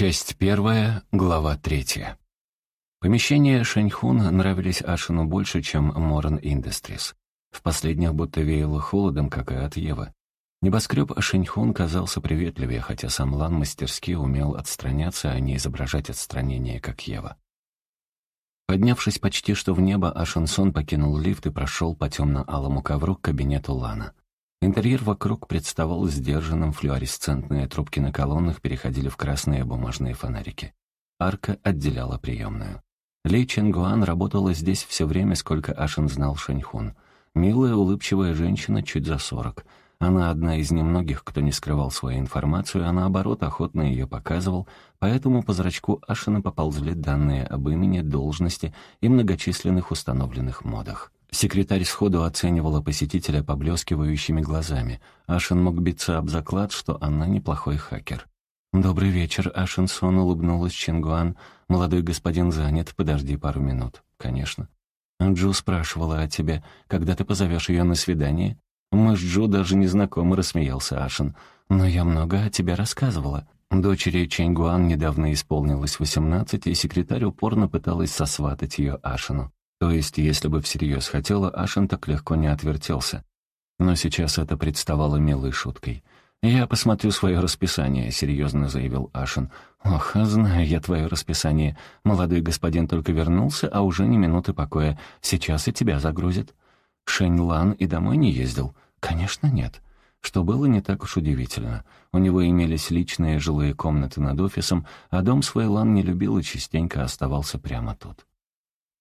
Часть первая, глава третья. Помещения Шаньхун нравились Ашину больше, чем Моран Industries. В последних будто веяло холодом, как и от Евы. Небоскреб Шаньхун казался приветливее, хотя сам Лан мастерски умел отстраняться, а не изображать отстранение, как Ева. Поднявшись почти что в небо, Ашансон покинул лифт и прошел по темно-алому ковру к кабинету Лана. Интерьер вокруг представал сдержанным, флуоресцентные трубки на колоннах переходили в красные бумажные фонарики. Арка отделяла приемную. Ли Ченгуан работала здесь все время, сколько Ашин знал Шаньхун. Милая, улыбчивая женщина, чуть за сорок. Она одна из немногих, кто не скрывал свою информацию, а наоборот, охотно ее показывал, поэтому по зрачку Ашина поползли данные об имени, должности и многочисленных установленных модах. Секретарь сходу оценивала посетителя поблескивающими глазами. Ашин мог биться об заклад, что она неплохой хакер. «Добрый вечер, Ашинсон», — улыбнулась Чингуан. «Молодой господин занят, подожди пару минут». «Конечно». «Джу спрашивала о тебе, когда ты позовешь ее на свидание?» «Мы с Джу даже не знакомы», — рассмеялся Ашин. «Но я много о тебе рассказывала». Дочери Чэньгуан недавно исполнилось восемнадцать, и секретарь упорно пыталась сосватать ее Ашину. То есть, если бы всерьез хотела, Ашин так легко не отвертелся. Но сейчас это представало милой шуткой. «Я посмотрю свое расписание», — серьезно заявил Ашин. «Ох, знаю я твое расписание. Молодой господин только вернулся, а уже не минуты покоя. Сейчас и тебя загрузят». Шэнь Лан и домой не ездил? Конечно, нет. Что было не так уж удивительно. У него имелись личные жилые комнаты над офисом, а дом свой Лан не любил и частенько оставался прямо тут.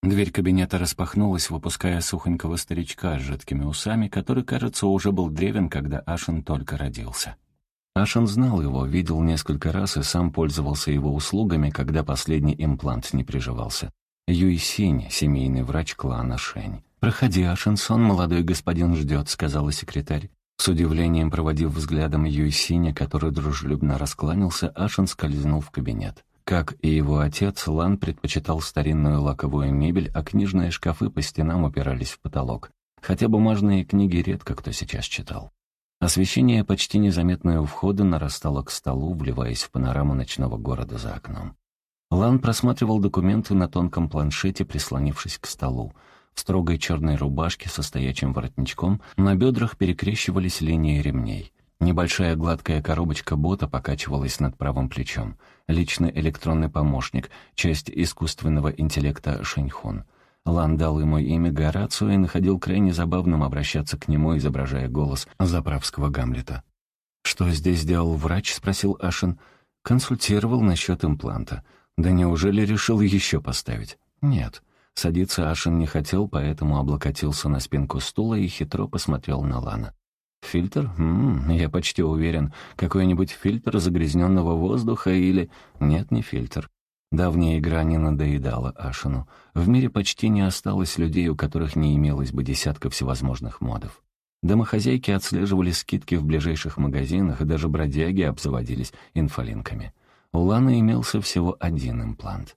Дверь кабинета распахнулась, выпуская сухонького старичка с жидкими усами, который, кажется, уже был древен, когда Ашин только родился. Ашин знал его, видел несколько раз и сам пользовался его услугами, когда последний имплант не приживался. Юй Синь, семейный врач клана Шэнь. «Проходи, Ашинсон, молодой господин ждет», — сказала секретарь. С удивлением проводив взглядом Юй Синя, который дружелюбно раскланялся, Ашин скользнул в кабинет. Как и его отец, Лан предпочитал старинную лаковую мебель, а книжные шкафы по стенам упирались в потолок. Хотя бумажные книги редко кто сейчас читал. Освещение, почти незаметное у входа, нарастало к столу, вливаясь в панораму ночного города за окном. Лан просматривал документы на тонком планшете, прислонившись к столу. В строгой черной рубашке со стоячим воротничком на бедрах перекрещивались линии ремней. Небольшая гладкая коробочка бота покачивалась над правым плечом. Личный электронный помощник, часть искусственного интеллекта Шэньхун. Лан дал ему имя Горацио и находил крайне забавным обращаться к нему, изображая голос заправского Гамлета. «Что здесь делал врач?» — спросил Ашин. «Консультировал насчет импланта. Да неужели решил еще поставить?» «Нет». Садиться Ашин не хотел, поэтому облокотился на спинку стула и хитро посмотрел на Лана. Фильтр? М -м, я почти уверен. Какой-нибудь фильтр загрязненного воздуха или... Нет, не фильтр. Давняя игра не надоедала Ашину. В мире почти не осталось людей, у которых не имелось бы десятка всевозможных модов. Домохозяйки отслеживали скидки в ближайших магазинах, и даже бродяги обзаводились инфолинками. У Ланы имелся всего один имплант.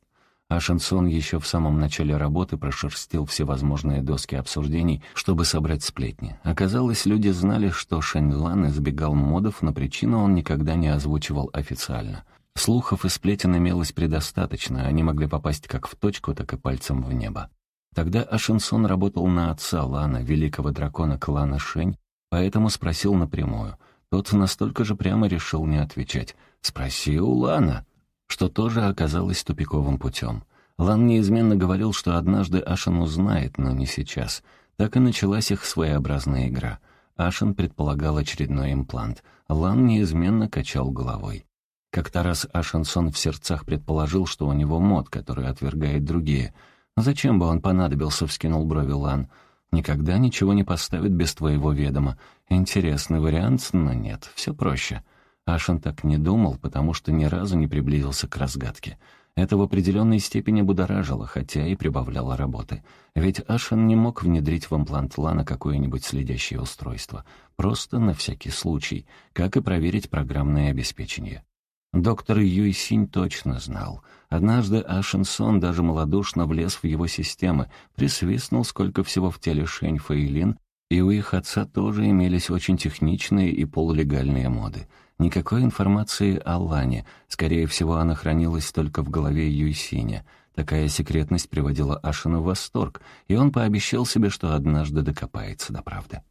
А Шансон еще в самом начале работы прошерстил всевозможные доски обсуждений, чтобы собрать сплетни. Оказалось, люди знали, что Шэньлан избегал модов, но причину он никогда не озвучивал официально. Слухов и сплетен имелось предостаточно, они могли попасть как в точку, так и пальцем в небо. Тогда Ашинсон работал на отца Лана, великого дракона клана Шэнь, поэтому спросил напрямую. Тот настолько же прямо решил не отвечать. «Спроси у Лана» что тоже оказалось тупиковым путем. Лан неизменно говорил, что однажды Ашин узнает, но не сейчас. Так и началась их своеобразная игра. Ашин предполагал очередной имплант. Лан неизменно качал головой. Как-то раз Ашинсон в сердцах предположил, что у него мод, который отвергает другие. «Зачем бы он понадобился?» — вскинул брови Лан. «Никогда ничего не поставит без твоего ведома. Интересный вариант, но нет, все проще». Ашин так не думал, потому что ни разу не приблизился к разгадке. Это в определенной степени будоражило, хотя и прибавляло работы. Ведь Ашин не мог внедрить в имплант Лана какое-нибудь следящее устройство. Просто на всякий случай, как и проверить программное обеспечение. Доктор Юйсинь точно знал. Однажды Ашин Сон даже малодушно влез в его системы, присвистнул, сколько всего в теле Шэнь Фэйлин, и у их отца тоже имелись очень техничные и полулегальные моды — Никакой информации о Лане. Скорее всего, она хранилась только в голове Юйсиня. Такая секретность приводила Ашина в восторг, и он пообещал себе, что однажды докопается до правды.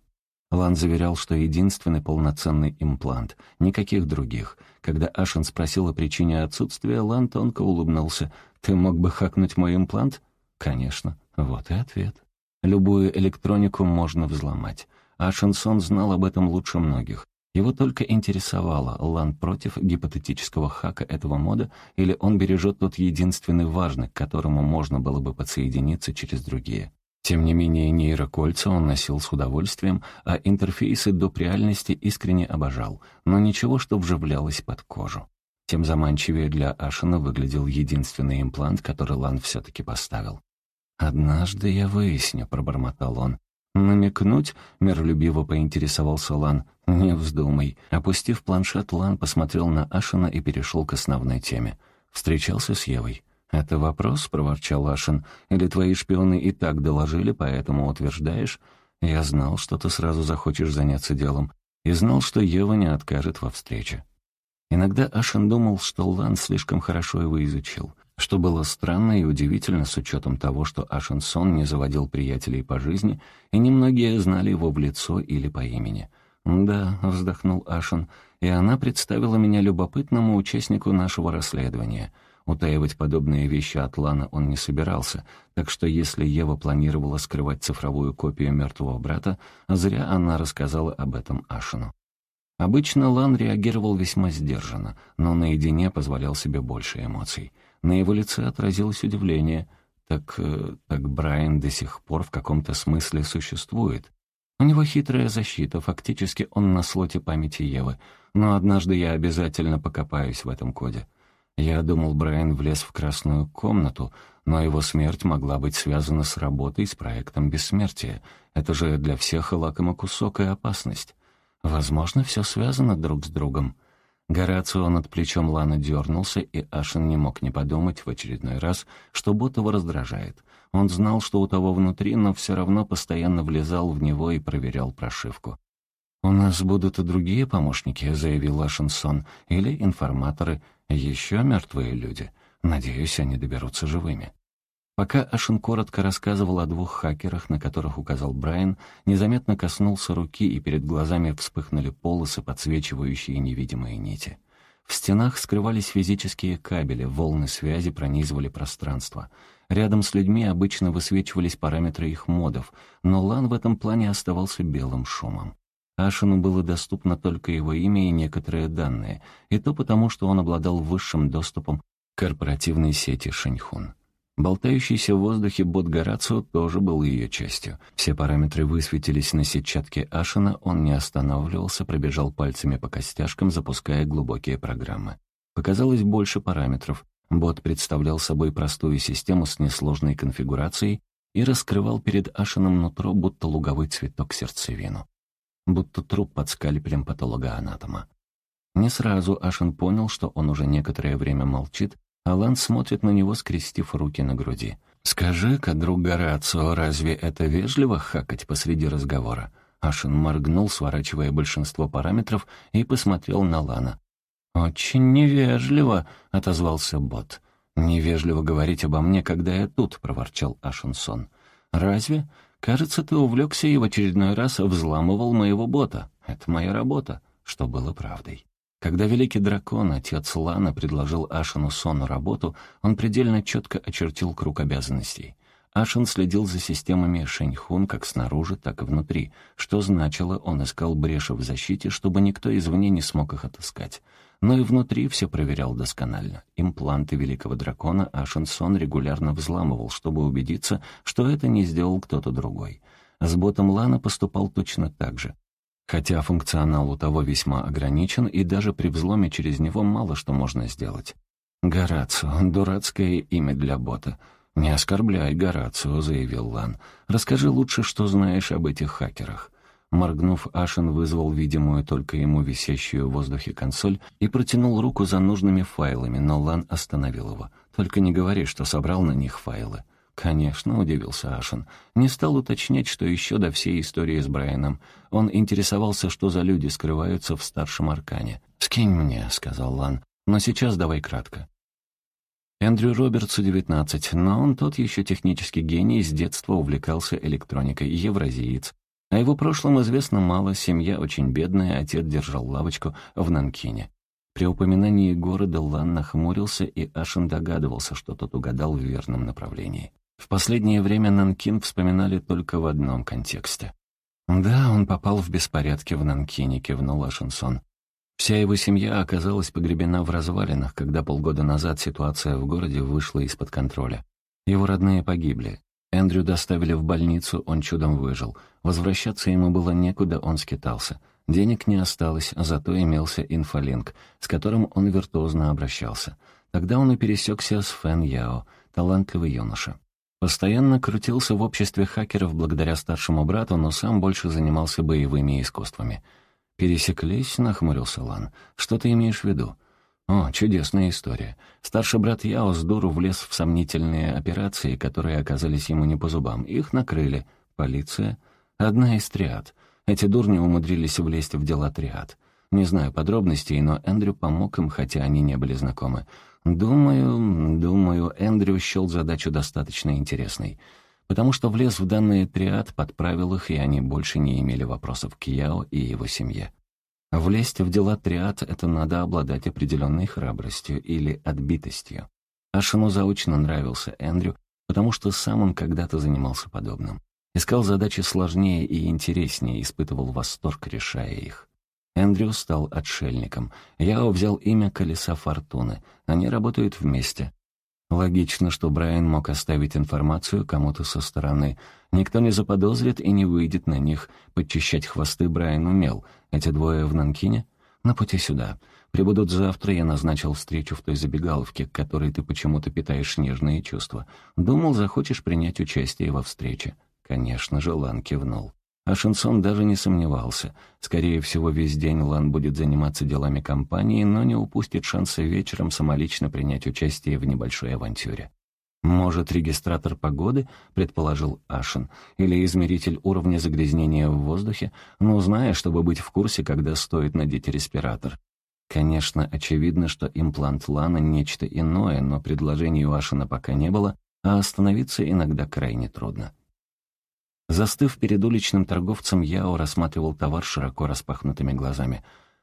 Лан заверял, что единственный полноценный имплант, никаких других. Когда Ашин спросил о причине отсутствия, Лан тонко улыбнулся. «Ты мог бы хакнуть мой имплант?» «Конечно». Вот и ответ. Любую электронику можно взломать. Ашинсон знал об этом лучше многих. Его только интересовало, Лан против гипотетического хака этого мода или он бережет тот единственный важный, к которому можно было бы подсоединиться через другие. Тем не менее, нейрокольца он носил с удовольствием, а интерфейсы доп. реальности искренне обожал, но ничего, что вживлялось под кожу. Тем заманчивее для Ашина выглядел единственный имплант, который Лан все-таки поставил. «Однажды я выясню», — пробормотал он. «Намекнуть?» — миролюбиво поинтересовался Лан. «Не вздумай». Опустив планшет, Лан посмотрел на Ашина и перешел к основной теме. Встречался с Евой. «Это вопрос?» — проворчал Ашин. «Или твои шпионы и так доложили, поэтому утверждаешь?» «Я знал, что ты сразу захочешь заняться делом, и знал, что Ева не откажет во встрече». Иногда Ашин думал, что Лан слишком хорошо его изучил, что было странно и удивительно с учетом того, что Ашин Сон не заводил приятелей по жизни, и немногие знали его в лицо или по имени. «Да», — вздохнул Ашин, — «и она представила меня любопытному участнику нашего расследования». Утаивать подобные вещи от Лана он не собирался, так что если Ева планировала скрывать цифровую копию мертвого брата, зря она рассказала об этом Ашину. Обычно Лан реагировал весьма сдержанно, но наедине позволял себе больше эмоций. На его лице отразилось удивление. Так, э, так Брайан до сих пор в каком-то смысле существует. У него хитрая защита, фактически он на слоте памяти Евы. Но однажды я обязательно покопаюсь в этом коде. Я думал, Брайан влез в красную комнату, но его смерть могла быть связана с работой, с проектом бессмертия. Это же для всех и лакомо кусок и опасность. Возможно, все связано друг с другом. Горацио над плечом Лана дернулся, и Ашин не мог не подумать в очередной раз, что Ботова раздражает. Он знал, что у того внутри, но все равно постоянно влезал в него и проверял прошивку. «У нас будут и другие помощники», — заявил Ашинсон, — «или информаторы, еще мертвые люди. Надеюсь, они доберутся живыми». Пока Ашин коротко рассказывал о двух хакерах, на которых указал Брайан, незаметно коснулся руки, и перед глазами вспыхнули полосы, подсвечивающие невидимые нити. В стенах скрывались физические кабели, волны связи пронизывали пространство. Рядом с людьми обычно высвечивались параметры их модов, но Лан в этом плане оставался белым шумом. Ашину было доступно только его имя и некоторые данные, и то потому, что он обладал высшим доступом к корпоративной сети Шаньхун. Болтающийся в воздухе бот Горацио тоже был ее частью. Все параметры высветились на сетчатке Ашина, он не останавливался, пробежал пальцами по костяшкам, запуская глубокие программы. Показалось больше параметров. Бот представлял собой простую систему с несложной конфигурацией и раскрывал перед Ашином нутро, будто луговой цветок сердцевину будто труп под скальпелем патологоанатома. Не сразу Ашин понял, что он уже некоторое время молчит, а Лан смотрит на него, скрестив руки на груди. «Скажи-ка, друг Горацио, разве это вежливо хакать посреди разговора?» Ашин моргнул, сворачивая большинство параметров, и посмотрел на Лана. «Очень невежливо», — отозвался бот. «Невежливо говорить обо мне, когда я тут», — проворчал Ашинсон. «Разве? Кажется, ты увлекся и в очередной раз взламывал моего бота. Это моя работа, что было правдой. Когда великий дракон, отец Лана, предложил Ашину Сону работу, он предельно четко очертил круг обязанностей. Ашин следил за системами Шэньхун как снаружи, так и внутри, что значило, он искал бреши в защите, чтобы никто извне не смог их отыскать но и внутри все проверял досконально. Импланты великого дракона Ашенсон регулярно взламывал, чтобы убедиться, что это не сделал кто-то другой. С ботом Лана поступал точно так же. Хотя функционал у того весьма ограничен, и даже при взломе через него мало что можно сделать. «Горацио, дурацкое имя для бота». «Не оскорбляй, Горацио», — заявил Лан. «Расскажи лучше, что знаешь об этих хакерах». Моргнув, Ашин вызвал видимую только ему висящую в воздухе консоль и протянул руку за нужными файлами, но Лан остановил его. «Только не говори, что собрал на них файлы». «Конечно», — удивился Ашин. Не стал уточнять, что еще до всей истории с Брайаном. Он интересовался, что за люди скрываются в старшем аркане. «Скинь мне», — сказал Лан. «Но сейчас давай кратко». Эндрю Робертсу 19, но он тот еще технический гений, с детства увлекался электроникой, евразиец. О его прошлом известно мало, семья очень бедная, отец держал лавочку в Нанкине. При упоминании города Лан нахмурился, и Ашин догадывался, что тот угадал в верном направлении. В последнее время Нанкин вспоминали только в одном контексте. «Да, он попал в беспорядки в Нанкине», — кивнул Ашинсон. Вся его семья оказалась погребена в развалинах, когда полгода назад ситуация в городе вышла из-под контроля. Его родные погибли. Эндрю доставили в больницу, он чудом выжил. Возвращаться ему было некуда, он скитался. Денег не осталось, зато имелся инфолинк, с которым он виртуозно обращался. Тогда он и пересекся с Фэн Яо, талантливый юноша. Постоянно крутился в обществе хакеров благодаря старшему брату, но сам больше занимался боевыми искусствами — «Пересеклись?» — нахмурился Лан. «Что ты имеешь в виду?» «О, чудесная история. Старший брат Яо с дуру влез в сомнительные операции, которые оказались ему не по зубам. Их накрыли. Полиция. Одна из триад. Эти дурни умудрились влезть в дела триад. Не знаю подробностей, но Эндрю помог им, хотя они не были знакомы. Думаю, думаю, Эндрю счел задачу достаточно интересной потому что влез в данный триад, подправил их, и они больше не имели вопросов к Яо и его семье. Влезть в дела триад — это надо обладать определенной храбростью или отбитостью. Ашину заочно нравился Эндрю, потому что сам он когда-то занимался подобным. Искал задачи сложнее и интереснее, испытывал восторг, решая их. Эндрю стал отшельником. Яо взял имя Колеса Фортуны. Они работают вместе. Логично, что Брайан мог оставить информацию кому-то со стороны. Никто не заподозрит и не выйдет на них. Подчищать хвосты Брайан умел. Эти двое в Нанкине? На пути сюда. Прибудут завтра, я назначил встречу в той забегаловке, к которой ты почему-то питаешь нежные чувства. Думал, захочешь принять участие во встрече. Конечно же, Лан кивнул. А Шинсон даже не сомневался. Скорее всего, весь день Лан будет заниматься делами компании, но не упустит шанса вечером самолично принять участие в небольшой авантюре. «Может, регистратор погоды?» — предположил Ашин. «Или измеритель уровня загрязнения в воздухе? Ну, зная, чтобы быть в курсе, когда стоит надеть респиратор». Конечно, очевидно, что имплант Лана — нечто иное, но предложений у Ашина пока не было, а остановиться иногда крайне трудно. Застыв перед уличным торговцем, Яо рассматривал товар широко распахнутыми глазами.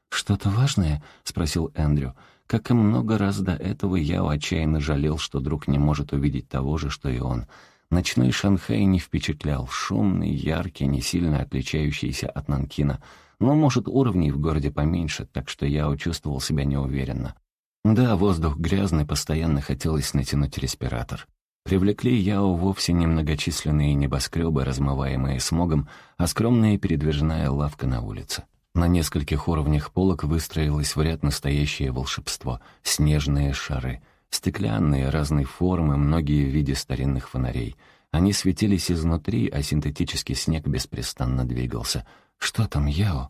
«Что-то важное?» — спросил Эндрю. Как и много раз до этого, Яо отчаянно жалел, что друг не может увидеть того же, что и он. Ночной Шанхай не впечатлял, шумный, яркий, не сильно отличающийся от Нанкина. Но, может, уровней в городе поменьше, так что Яо чувствовал себя неуверенно. Да, воздух грязный, постоянно хотелось натянуть респиратор. Привлекли Яо вовсе не многочисленные небоскребы, размываемые смогом, а скромная передвижная лавка на улице. На нескольких уровнях полок выстроилось в ряд настоящее волшебство — снежные шары. Стеклянные, разной формы, многие в виде старинных фонарей. Они светились изнутри, а синтетический снег беспрестанно двигался. «Что там, Яо?»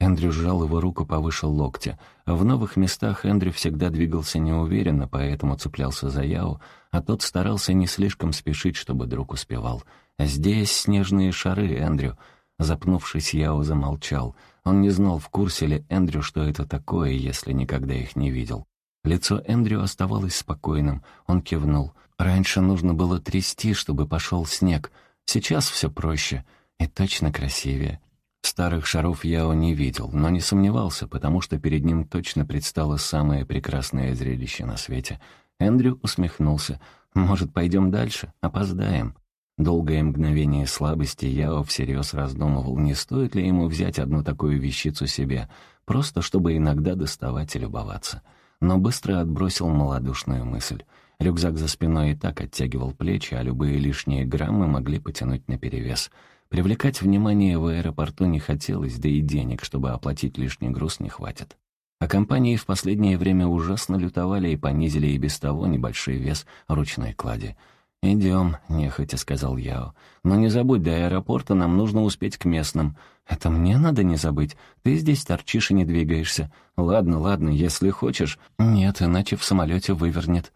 Эндрю сжал его руку повыше локтя. В новых местах Эндрю всегда двигался неуверенно, поэтому цеплялся за Яо, а тот старался не слишком спешить, чтобы друг успевал. «Здесь снежные шары, Эндрю». Запнувшись, Яо замолчал. Он не знал, в курсе ли Эндрю, что это такое, если никогда их не видел. Лицо Эндрю оставалось спокойным. Он кивнул. «Раньше нужно было трясти, чтобы пошел снег. Сейчас все проще и точно красивее. Старых шаров Яо не видел, но не сомневался, потому что перед ним точно предстало самое прекрасное зрелище на свете. Эндрю усмехнулся. «Может, пойдем дальше? Опоздаем». Долгое мгновение слабости Яо всерьез раздумывал, не стоит ли ему взять одну такую вещицу себе, просто чтобы иногда доставать и любоваться. Но быстро отбросил малодушную мысль. Рюкзак за спиной и так оттягивал плечи, а любые лишние граммы могли потянуть наперевес — Привлекать внимание в аэропорту не хотелось, да и денег, чтобы оплатить лишний груз, не хватит. А компании в последнее время ужасно лютовали и понизили и без того небольшой вес ручной клади. «Идем», — нехотя сказал Яо. «Но не забудь, до аэропорта нам нужно успеть к местным. Это мне надо не забыть. Ты здесь торчишь и не двигаешься. Ладно, ладно, если хочешь. Нет, иначе в самолете вывернет».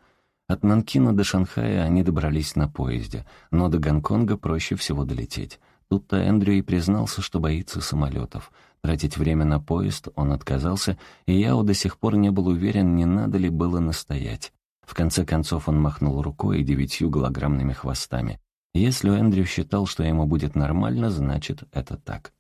От Нанкина до Шанхая они добрались на поезде, но до Гонконга проще всего долететь. Тут-то Эндрю и признался, что боится самолетов. Тратить время на поезд он отказался, и Яо до сих пор не был уверен, не надо ли было настоять. В конце концов он махнул рукой и девятью голограммными хвостами. Если Эндрю считал, что ему будет нормально, значит, это так.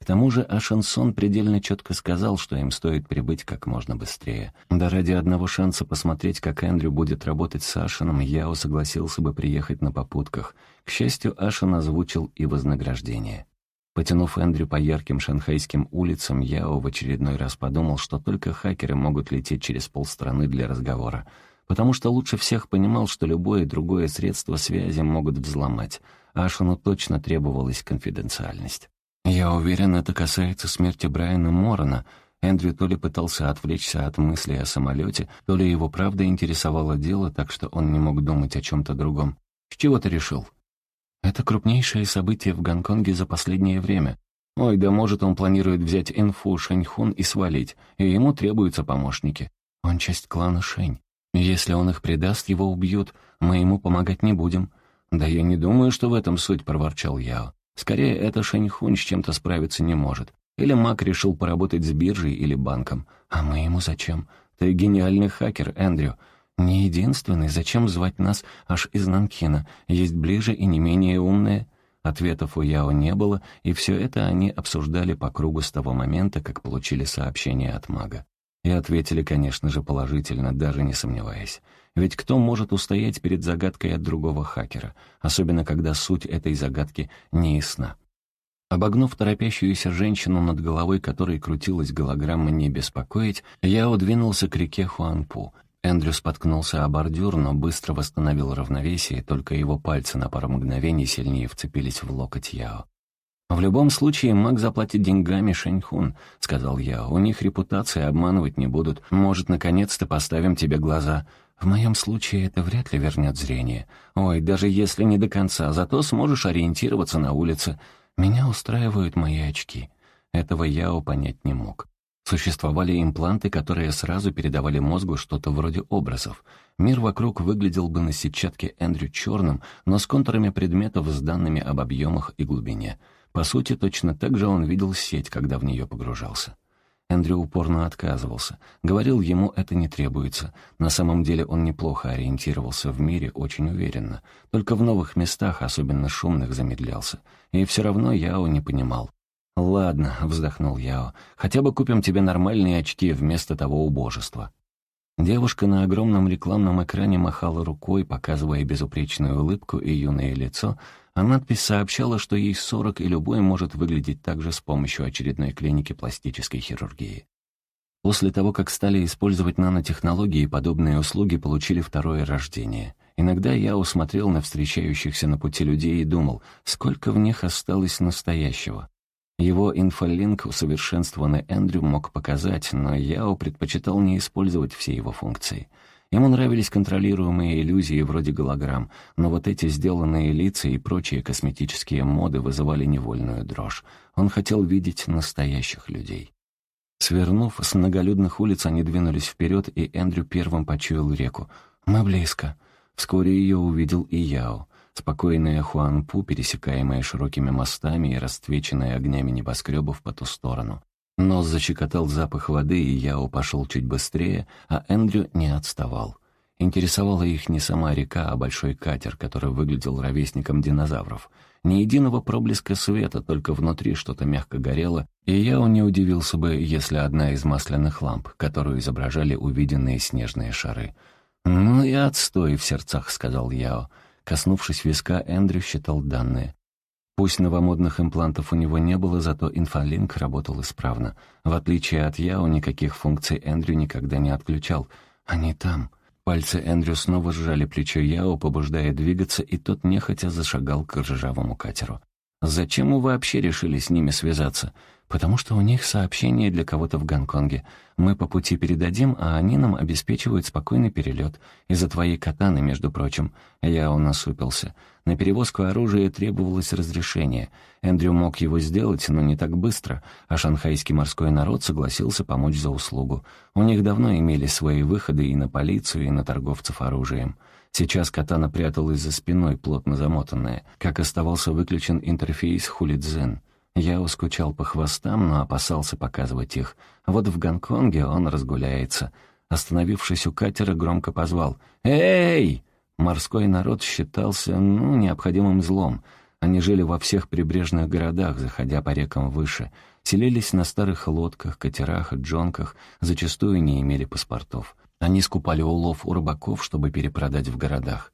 К тому же Ашансон предельно четко сказал, что им стоит прибыть как можно быстрее. Да ради одного шанса посмотреть, как Эндрю будет работать с Ашаном, Яо согласился бы приехать на попутках. К счастью, Ашан озвучил и вознаграждение. Потянув Эндрю по ярким шанхайским улицам, Яо в очередной раз подумал, что только хакеры могут лететь через полстраны для разговора, потому что лучше всех понимал, что любое другое средство связи могут взломать. Ашану точно требовалась конфиденциальность. Я уверен, это касается смерти Брайана Морона. Эндрю то ли пытался отвлечься от мысли о самолете, то ли его правда интересовало дело, так что он не мог думать о чем-то другом. С чего ты решил? Это крупнейшее событие в Гонконге за последнее время. Ой, да может, он планирует взять инфу Шэньхун и свалить, и ему требуются помощники. Он часть клана Шэнь. Если он их предаст, его убьют. Мы ему помогать не будем. Да я не думаю, что в этом суть, проворчал Яо. Скорее, это Шэньхунь с чем-то справиться не может. Или Мак решил поработать с биржей или банком. А мы ему зачем? Ты гениальный хакер, Эндрю. Не единственный. Зачем звать нас аж из Нанкина? Есть ближе и не менее умные. Ответов у Яо не было, и все это они обсуждали по кругу с того момента, как получили сообщение от мага. И ответили, конечно же, положительно, даже не сомневаясь. Ведь кто может устоять перед загадкой от другого хакера, особенно когда суть этой загадки не ясна? Обогнув торопящуюся женщину, над головой которой крутилась голограмма «Не беспокоить», я удвинулся к реке Хуанпу. Эндрю споткнулся о бордюр, но быстро восстановил равновесие, только его пальцы на пару мгновений сильнее вцепились в локоть Яо. «В любом случае, маг заплатит деньгами Шэньхун», — сказал я. «У них репутация, обманывать не будут. Может, наконец-то поставим тебе глаза. В моем случае это вряд ли вернет зрение. Ой, даже если не до конца, зато сможешь ориентироваться на улице. Меня устраивают мои очки. Этого Яо понять не мог. Существовали импланты, которые сразу передавали мозгу что-то вроде образов. Мир вокруг выглядел бы на сетчатке Эндрю черным, но с контурами предметов с данными об объемах и глубине. По сути, точно так же он видел сеть, когда в нее погружался. Эндрю упорно отказывался. Говорил, ему это не требуется. На самом деле он неплохо ориентировался в мире, очень уверенно. Только в новых местах, особенно шумных, замедлялся. И все равно Яо не понимал. «Ладно», — вздохнул Яо, — «хотя бы купим тебе нормальные очки вместо того убожества». Девушка на огромном рекламном экране махала рукой, показывая безупречную улыбку и юное лицо, а надпись сообщала, что ей 40 и любой может выглядеть так же с помощью очередной клиники пластической хирургии. После того, как стали использовать нанотехнологии, подобные услуги получили второе рождение. Иногда я усмотрел на встречающихся на пути людей и думал, сколько в них осталось настоящего. Его инфолинк, усовершенствованный Эндрю, мог показать, но Яо предпочитал не использовать все его функции — Ему нравились контролируемые иллюзии вроде голограмм, но вот эти сделанные лица и прочие косметические моды вызывали невольную дрожь. Он хотел видеть настоящих людей. Свернув с многолюдных улиц, они двинулись вперед, и Эндрю первым почуял реку. «Мы близко». Вскоре ее увидел и Яо. Спокойная Хуанпу, пересекаемая широкими мостами и расцвеченная огнями небоскребов по ту сторону. Нос защекотал запах воды, и Яо пошел чуть быстрее, а Эндрю не отставал. Интересовала их не сама река, а большой катер, который выглядел ровесником динозавров. Ни единого проблеска света, только внутри что-то мягко горело, и Яо не удивился бы, если одна из масляных ламп, которую изображали увиденные снежные шары. «Ну и отстой в сердцах», — сказал Яо. Коснувшись виска, Эндрю считал данные. Пусть новомодных имплантов у него не было, зато инфолинк работал исправно. В отличие от Яо, никаких функций Эндрю никогда не отключал. Они там. Пальцы Эндрю снова сжали плечо Яо, побуждая двигаться, и тот нехотя зашагал к ржавому катеру. «Зачем вы вообще решили с ними связаться? «Потому что у них сообщение для кого-то в Гонконге. Мы по пути передадим, а они нам обеспечивают спокойный перелет. Из-за твоей катаны, между прочим». Я унасупился. На перевозку оружия требовалось разрешение. Эндрю мог его сделать, но не так быстро, а шанхайский морской народ согласился помочь за услугу. У них давно имели свои выходы и на полицию, и на торговцев оружием. Сейчас катана пряталась за спиной, плотно замотанная, как оставался выключен интерфейс хулидзен. Я ускучал по хвостам, но опасался показывать их. Вот в Гонконге он разгуляется. Остановившись у катера, громко позвал «Эй!» Морской народ считался, ну, необходимым злом. Они жили во всех прибрежных городах, заходя по рекам выше. Селились на старых лодках, катерах и джонках, зачастую не имели паспортов. Они скупали улов у рыбаков, чтобы перепродать в городах.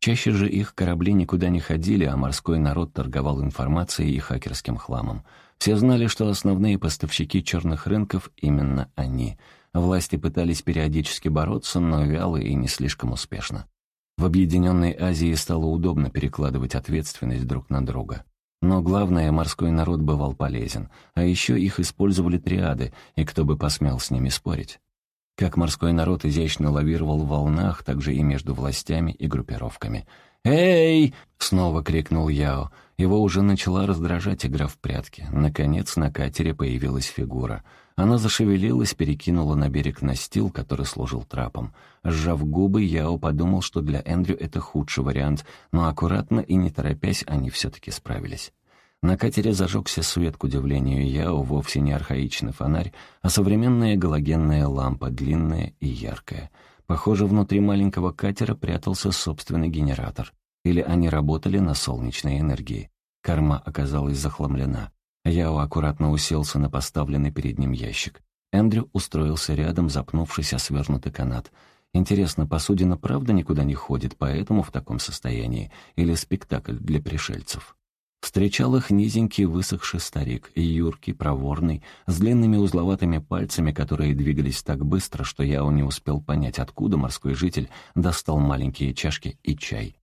Чаще же их корабли никуда не ходили, а морской народ торговал информацией и хакерским хламом. Все знали, что основные поставщики черных рынков именно они. Власти пытались периодически бороться, но вяло и не слишком успешно. В Объединенной Азии стало удобно перекладывать ответственность друг на друга. Но главное, морской народ бывал полезен, а еще их использовали триады, и кто бы посмел с ними спорить. Как морской народ изящно лавировал в волнах, так же и между властями и группировками. «Эй!» — снова крикнул Яо. Его уже начала раздражать игра в прятки. Наконец на катере появилась фигура. Она зашевелилась, перекинула на берег настил, который служил трапом. Сжав губы, Яо подумал, что для Эндрю это худший вариант, но аккуратно и не торопясь они все-таки справились. На катере зажегся свет, к удивлению Яо, вовсе не архаичный фонарь, а современная галогенная лампа, длинная и яркая. Похоже, внутри маленького катера прятался собственный генератор. Или они работали на солнечной энергии. Корма оказалась захламлена. Яо аккуратно уселся на поставленный перед ним ящик. Эндрю устроился рядом, запнувшись о свернутый канат. Интересно, посудина правда никуда не ходит, поэтому в таком состоянии? Или спектакль для пришельцев? Встречал их низенький высохший старик, юркий, проворный, с длинными узловатыми пальцами, которые двигались так быстро, что я не успел понять, откуда морской житель достал маленькие чашки и чай.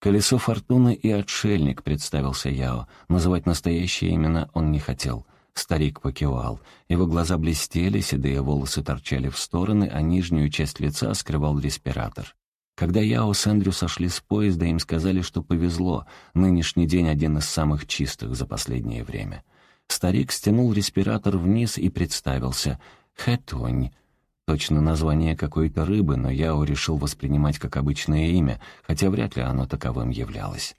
«Колесо фортуны и отшельник», — представился Яо. Называть настоящие имена он не хотел. Старик покивал. Его глаза блестели, седые волосы торчали в стороны, а нижнюю часть лица скрывал респиратор. Когда Яо с Эндрю сошли с поезда, им сказали, что повезло. Нынешний день один из самых чистых за последнее время. Старик стянул респиратор вниз и представился. Хэтунь. Точно название какой-то рыбы, но Яо решил воспринимать как обычное имя, хотя вряд ли оно таковым являлось.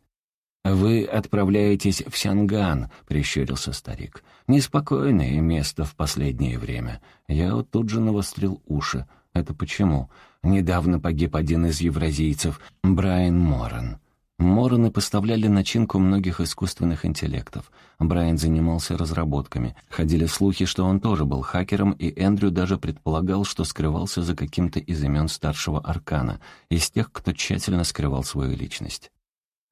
«Вы отправляетесь в Сянган», — прищурился старик. «Неспокойное место в последнее время». Яо тут же навострил уши. «Это почему?» Недавно погиб один из евразийцев, Брайан Моран. Мороны поставляли начинку многих искусственных интеллектов. Брайан занимался разработками. Ходили слухи, что он тоже был хакером, и Эндрю даже предполагал, что скрывался за каким-то из имен старшего аркана, из тех, кто тщательно скрывал свою личность.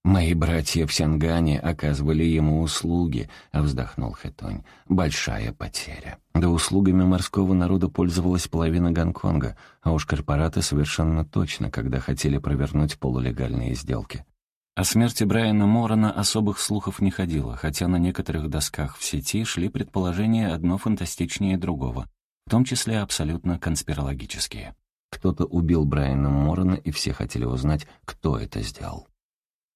«Мои братья в Сянгане оказывали ему услуги», — вздохнул Хэтонь. «Большая потеря». Да услугами морского народа пользовалась половина Гонконга, а уж корпораты совершенно точно, когда хотели провернуть полулегальные сделки. О смерти Брайана Морона особых слухов не ходило, хотя на некоторых досках в сети шли предположения одно фантастичнее другого, в том числе абсолютно конспирологические. Кто-то убил Брайана Морона, и все хотели узнать, кто это сделал.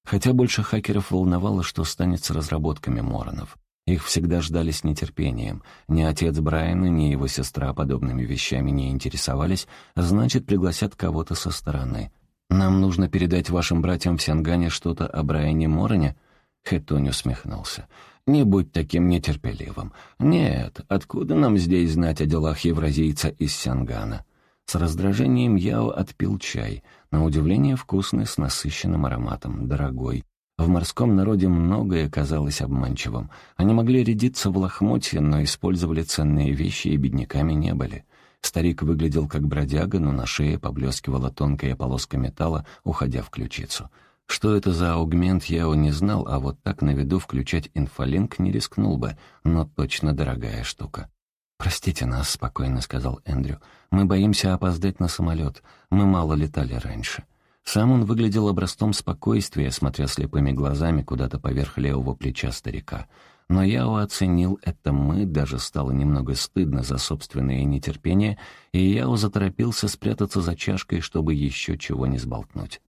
Хотя больше хакеров волновало, что станет с разработками Моронов. Их всегда ждали с нетерпением. Ни отец Брайана, ни его сестра подобными вещами не интересовались, значит, пригласят кого-то со стороны. «Нам нужно передать вашим братьям в Сянгане что-то о Брайане Мороне?» Хэтонь усмехнулся. «Не будь таким нетерпеливым. Нет, откуда нам здесь знать о делах евразийца из Сянгана?» С раздражением Яо отпил чай, на удивление вкусный, с насыщенным ароматом, дорогой. В морском народе многое казалось обманчивым. Они могли рядиться в лохмотье, но использовали ценные вещи и бедняками не были. Старик выглядел как бродяга, но на шее поблескивала тонкая полоска металла, уходя в ключицу. Что это за аугмент, Яо не знал, а вот так на виду включать инфолинк не рискнул бы, но точно дорогая штука. «Простите нас», — спокойно сказал Эндрю. «Мы боимся опоздать на самолет. Мы мало летали раньше». Сам он выглядел образцом спокойствия, смотря слепыми глазами куда-то поверх левого плеча старика. Но Яо оценил это «мы», даже стало немного стыдно за собственное нетерпение, и Яо заторопился спрятаться за чашкой, чтобы еще чего не сболтнуть.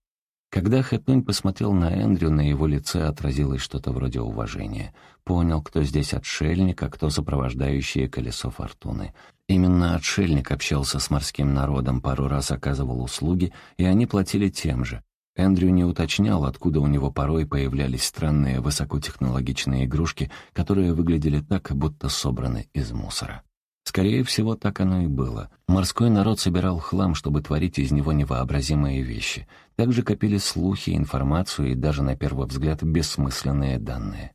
Когда Хэтунь посмотрел на Эндрю, на его лице отразилось что-то вроде уважения. Понял, кто здесь отшельник, а кто сопровождающее колесо фортуны. Именно отшельник общался с морским народом, пару раз оказывал услуги, и они платили тем же. Эндрю не уточнял, откуда у него порой появлялись странные высокотехнологичные игрушки, которые выглядели так, будто собраны из мусора. Скорее всего, так оно и было. Морской народ собирал хлам, чтобы творить из него невообразимые вещи. Также копили слухи, информацию и даже, на первый взгляд, бессмысленные данные.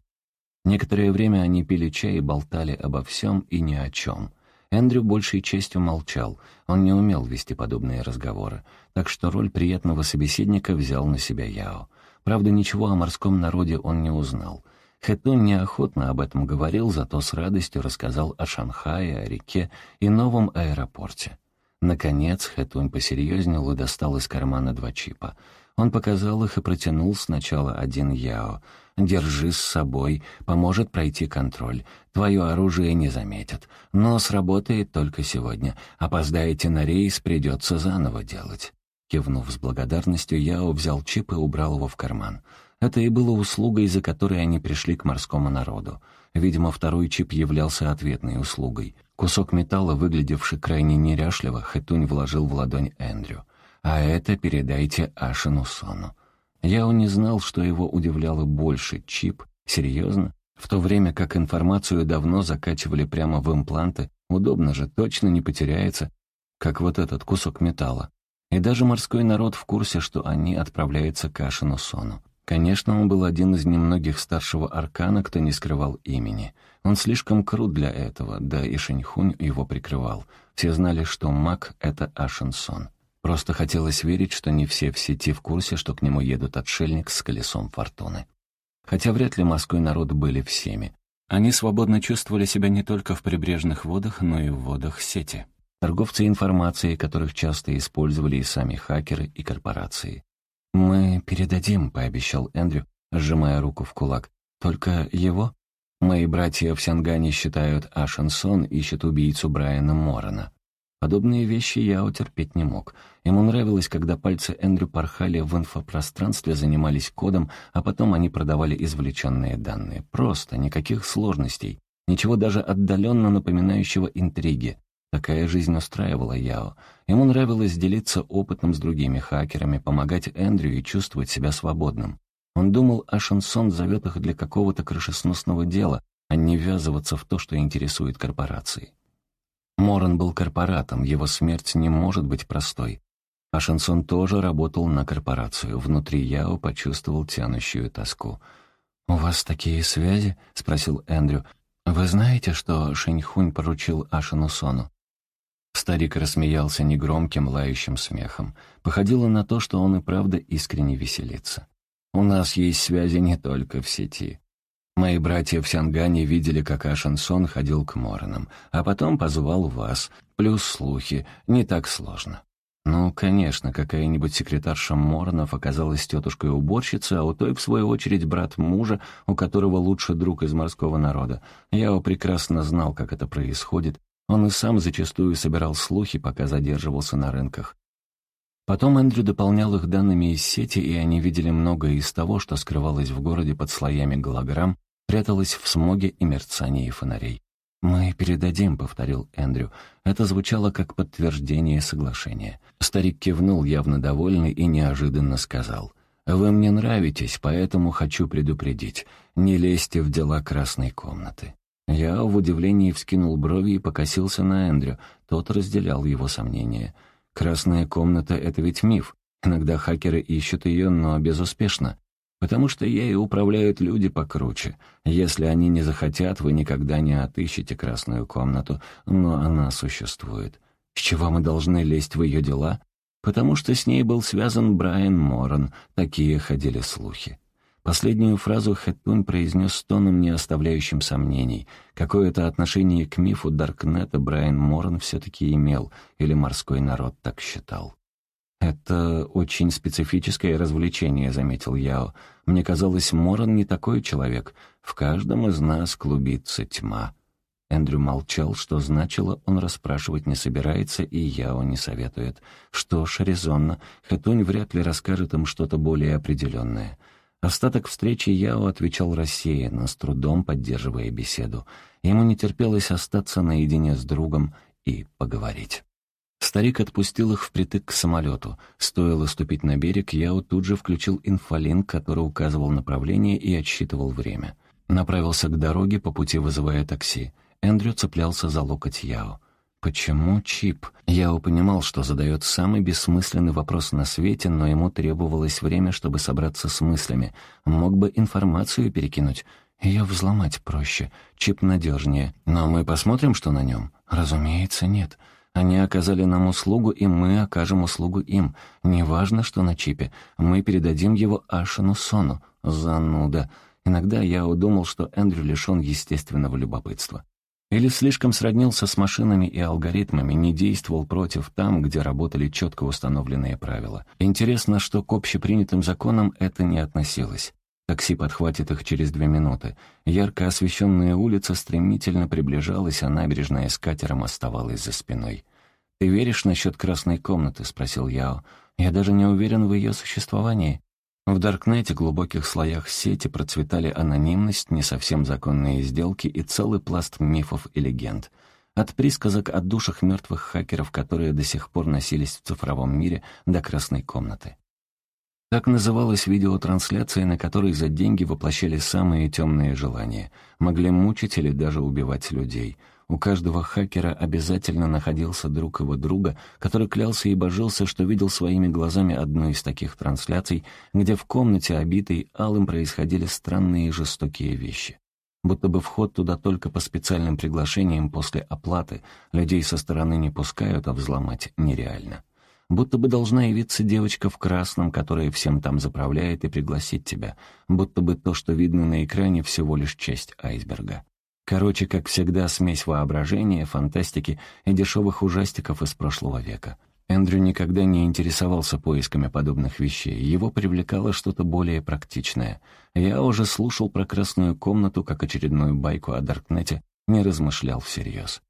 Некоторое время они пили чай и болтали обо всем и ни о чем. Эндрю большей частью молчал, он не умел вести подобные разговоры, так что роль приятного собеседника взял на себя Яо. Правда, ничего о морском народе он не узнал. Хэтун неохотно об этом говорил, зато с радостью рассказал о Шанхае, о реке и новом аэропорте. Наконец Хэтунь посерьезнел и достал из кармана два чипа. Он показал их и протянул сначала один Яо — Держи с собой, поможет пройти контроль. Твое оружие не заметят. Но сработает только сегодня. Опоздаете на рейс, придется заново делать». Кивнув с благодарностью, Яо взял чип и убрал его в карман. Это и было услугой, за которой они пришли к морскому народу. Видимо, второй чип являлся ответной услугой. Кусок металла, выглядевший крайне неряшливо, Хэтунь вложил в ладонь Эндрю. «А это передайте Ашину Сону. Яо не знал, что его удивляло больше — чип, серьезно, в то время как информацию давно закачивали прямо в импланты, удобно же, точно не потеряется, как вот этот кусок металла. И даже морской народ в курсе, что они отправляются к Ашину Сону. Конечно, он был один из немногих старшего аркана, кто не скрывал имени. Он слишком крут для этого, да и Шэньхунь его прикрывал. Все знали, что маг — это Ашин Сон. Просто хотелось верить, что не все в сети в курсе, что к нему едут отшельник с колесом фортуны. Хотя вряд ли морской народ были всеми. Они свободно чувствовали себя не только в прибрежных водах, но и в водах сети. Торговцы информацией, которых часто использовали и сами хакеры, и корпорации. «Мы передадим», — пообещал Эндрю, сжимая руку в кулак. «Только его?» «Мои братья в Сянгане считают, а Шансон ищет убийцу Брайана Морона. Подобные вещи я утерпеть не мог. Ему нравилось, когда пальцы Эндрю порхали в инфопространстве, занимались кодом, а потом они продавали извлеченные данные. Просто, никаких сложностей. Ничего даже отдаленно напоминающего интриги. Такая жизнь устраивала Яо. Ему нравилось делиться опытом с другими хакерами, помогать Эндрю и чувствовать себя свободным. Он думал, а Шансон зовет их для какого-то крышесносного дела, а не ввязываться в то, что интересует корпорации. Моран был корпоратом, его смерть не может быть простой. А Шансон тоже работал на корпорацию. Внутри Яо почувствовал тянущую тоску. «У вас такие связи?» — спросил Эндрю. «Вы знаете, что Шэньхунь поручил Ашину Сону?» Старик рассмеялся негромким, лающим смехом. Походило на то, что он и правда искренне веселится. «У нас есть связи не только в сети. Мои братья в Сянгане видели, как Ашансон ходил к Моранам, а потом позвал вас, плюс слухи, не так сложно. Ну, конечно, какая-нибудь секретарша Моранов оказалась тетушкой-уборщицей, а у той, в свою очередь, брат мужа, у которого лучший друг из морского народа. Я прекрасно знал, как это происходит. Он и сам зачастую собирал слухи, пока задерживался на рынках. Потом Эндрю дополнял их данными из сети, и они видели многое из того, что скрывалось в городе под слоями голограмм, пряталось в смоге и мерцании фонарей. «Мы передадим», — повторил Эндрю. Это звучало как подтверждение соглашения. Старик кивнул, явно довольный, и неожиданно сказал. «Вы мне нравитесь, поэтому хочу предупредить. Не лезьте в дела красной комнаты». Я в удивлении вскинул брови и покосился на Эндрю. Тот разделял его сомнения. Красная комната — это ведь миф. Иногда хакеры ищут ее, но безуспешно. Потому что ею управляют люди покруче. Если они не захотят, вы никогда не отыщете красную комнату, но она существует. С чего мы должны лезть в ее дела? Потому что с ней был связан Брайан Моран. Такие ходили слухи. Последнюю фразу Хэттун произнес с тоном, не оставляющим сомнений. Какое-то отношение к мифу Даркнета Брайан Моран все-таки имел, или морской народ так считал. «Это очень специфическое развлечение», — заметил Яо. «Мне казалось, Моран не такой человек. В каждом из нас клубится тьма». Эндрю молчал, что значило, он расспрашивать не собирается, и Яо не советует. Что ж, резонно, Хэтунь вряд ли расскажет им что-то более определенное. Остаток встречи Яо отвечал рассеянно, с трудом поддерживая беседу. Ему не терпелось остаться наедине с другом и поговорить. Старик отпустил их впритык к самолету. Стоило ступить на берег, Яо тут же включил инфолинк, который указывал направление и отсчитывал время. Направился к дороге, по пути вызывая такси. Эндрю цеплялся за локоть Яо. «Почему чип?» Яо понимал, что задает самый бессмысленный вопрос на свете, но ему требовалось время, чтобы собраться с мыслями. Мог бы информацию перекинуть. Ее взломать проще, чип надежнее. Но мы посмотрим, что на нем? Разумеется, нет. Они оказали нам услугу, и мы окажем услугу им. Неважно, что на чипе. Мы передадим его Ашину Сону. Зануда. Иногда я удумал, что Эндрю лишен естественного любопытства. Или слишком сроднился с машинами и алгоритмами, не действовал против там, где работали четко установленные правила. Интересно, что к общепринятым законам это не относилось. Такси подхватит их через две минуты. Ярко освещенная улица стремительно приближалась, а набережная с катером оставалась за спиной. «Ты веришь насчет красной комнаты?» — спросил Яо. «Я даже не уверен в ее существовании». В Даркнете, глубоких слоях сети процветали анонимность, не совсем законные сделки и целый пласт мифов и легенд. От присказок о душах мертвых хакеров, которые до сих пор носились в цифровом мире, до красной комнаты. Так называлась видеотрансляция, на которой за деньги воплощали самые темные желания. Могли мучить или даже убивать людей — у каждого хакера обязательно находился друг его друга, который клялся и божился, что видел своими глазами одну из таких трансляций, где в комнате, обитой алым, происходили странные и жестокие вещи. Будто бы вход туда только по специальным приглашениям после оплаты, людей со стороны не пускают, а взломать нереально. Будто бы должна явиться девочка в красном, которая всем там заправляет и пригласить тебя. Будто бы то, что видно на экране, всего лишь часть айсберга. Короче, как всегда, смесь воображения, фантастики и дешевых ужастиков из прошлого века. Эндрю никогда не интересовался поисками подобных вещей, его привлекало что-то более практичное. Я уже слушал про красную комнату, как очередную байку о Даркнете, не размышлял всерьез.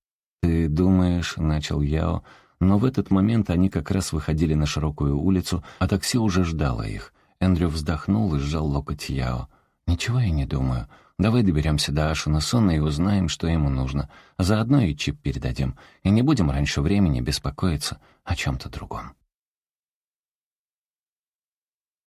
«Ты думаешь», — начал Яо, но в этот момент они как раз выходили на широкую улицу, а такси уже ждало их. Эндрю вздохнул и сжал локоть Яо. «Ничего я не думаю. Давай доберемся до Ашина Сона и узнаем, что ему нужно. Заодно и чип передадим. И не будем раньше времени беспокоиться о чем-то другом.